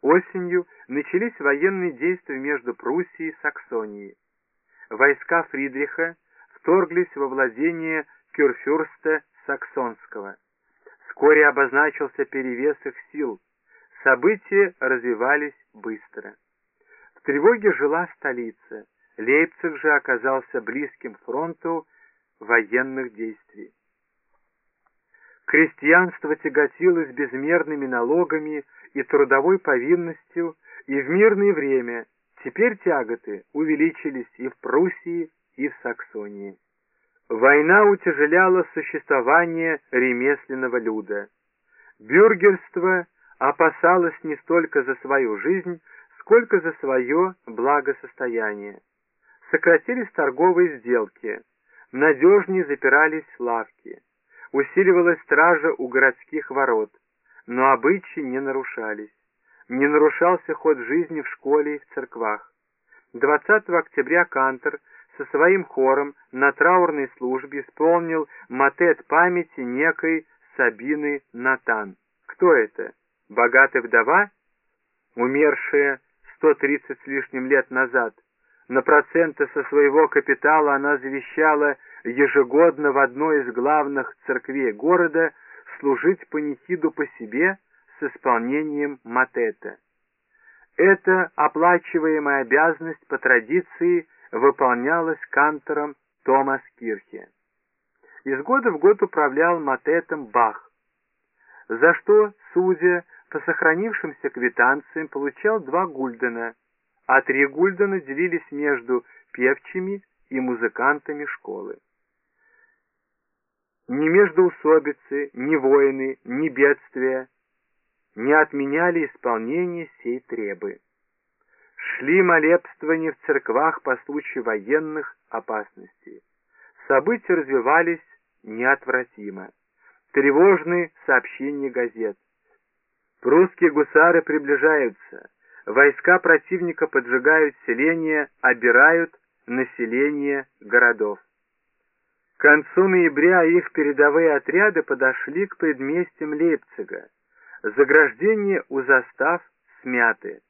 Осенью начались военные действия между Пруссией и Саксонией. Войска Фридриха вторглись во владение Кюрфюрста Саксонского. Вскоре обозначился перевес их сил. События развивались быстро. В тревоге жила столица. Лейпциг же оказался близким фронту военных действий. Крестьянство тяготилось безмерными налогами и трудовой повинностью и в мирное время, теперь тяготы увеличились и в Пруссии, и в Саксонии. Война утяжеляла существование ремесленного люда. Бюргерство опасалось не столько за свою жизнь, сколько за свое благосостояние. Сократились торговые сделки, надежнее запирались лавки, усиливалась стража у городских ворот, но обычаи не нарушались. Не нарушался ход жизни в школе и в церквах. 20 октября Кантер со своим хором на траурной службе исполнил матет памяти некой Сабины Натан. Кто это? Богатая вдова, умершая 130 с лишним лет назад. На проценты со своего капитала она завещала ежегодно в одной из главных церквей города служить панихиду по себе с исполнением матета. Эта оплачиваемая обязанность по традиции выполнялась кантором Томас Кирхе. Из года в год управлял матетом Бах, за что, судя по сохранившимся квитанциям, получал два гульдена, а три гульдена делились между певчими и музыкантами школы. Ни междоусобицы, ни войны, ни бедствия не отменяли исполнение сей требы. Шли молебствования в церквах по случаю военных опасностей. События развивались неотвратимо. Тревожные сообщения газет. Прусские гусары приближаются. Войска противника поджигают селения, обирают население городов. К концу ноября их передовые отряды подошли к предместьям Лейпцига. Заграждения у застав смяты.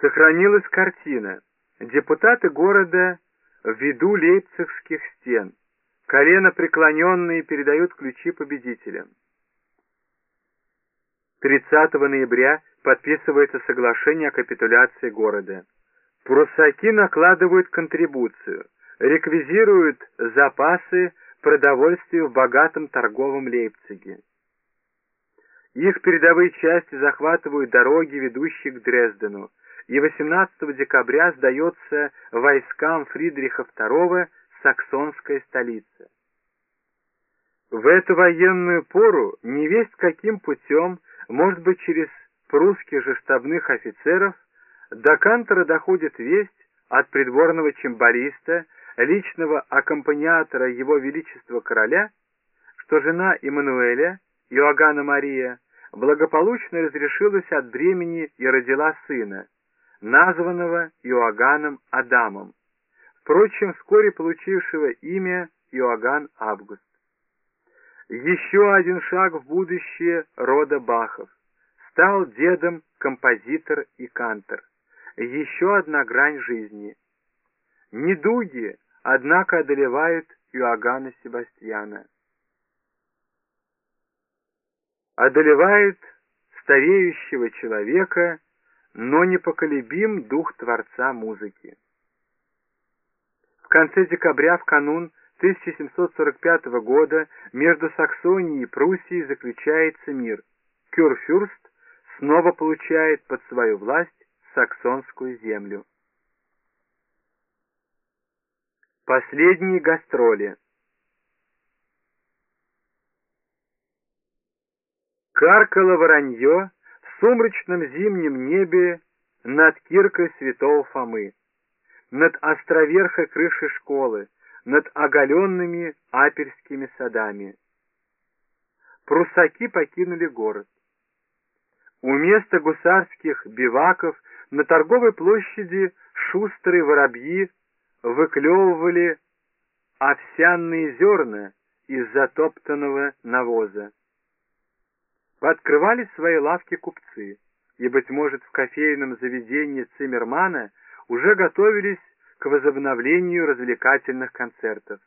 Сохранилась картина. Депутаты города в виду лейпцигских стен. Колено преклоненные передают ключи победителям. 30 ноября подписывается соглашение о капитуляции города. Прусаки накладывают контрибуцию – реквизируют запасы продовольствия в богатом торговом Лейпциге. Их передовые части захватывают дороги, ведущие к Дрездену, и 18 декабря сдается войскам Фридриха II саксонская столица. В эту военную пору невесть каким путем, может быть через прусских же штабных офицеров, до Кантера доходит весть от придворного чембариста личного аккомпаниатора его величества короля, что жена Эммануэля, Иоганна Мария, благополучно разрешилась от бремени и родила сына, названного Иоганном Адамом, впрочем, вскоре получившего имя Иоганн Август. Еще один шаг в будущее рода Бахов. Стал дедом композитор и кантор. Еще одна грань жизни. Недуги, однако одолевают Иоганна Себастьяна. Одолевает стареющего человека, но непоколебим дух Творца музыки. В конце декабря, в канун 1745 года, между Саксонией и Пруссией заключается мир. Кюрфюрст снова получает под свою власть саксонскую землю. Последние гастроли. Каркало воронье в сумрачном зимнем небе над киркой святого Фомы, над островерхой крыши школы, над оголенными аперскими садами. Прусаки покинули город. У места гусарских биваков на торговой площади шустрые воробьи выклевывали овсяные зерна из затоптанного навоза. Подкрывали свои лавки купцы. и, быть может, в кофейном заведении Циммермана уже готовились к возобновлению развлекательных концертов.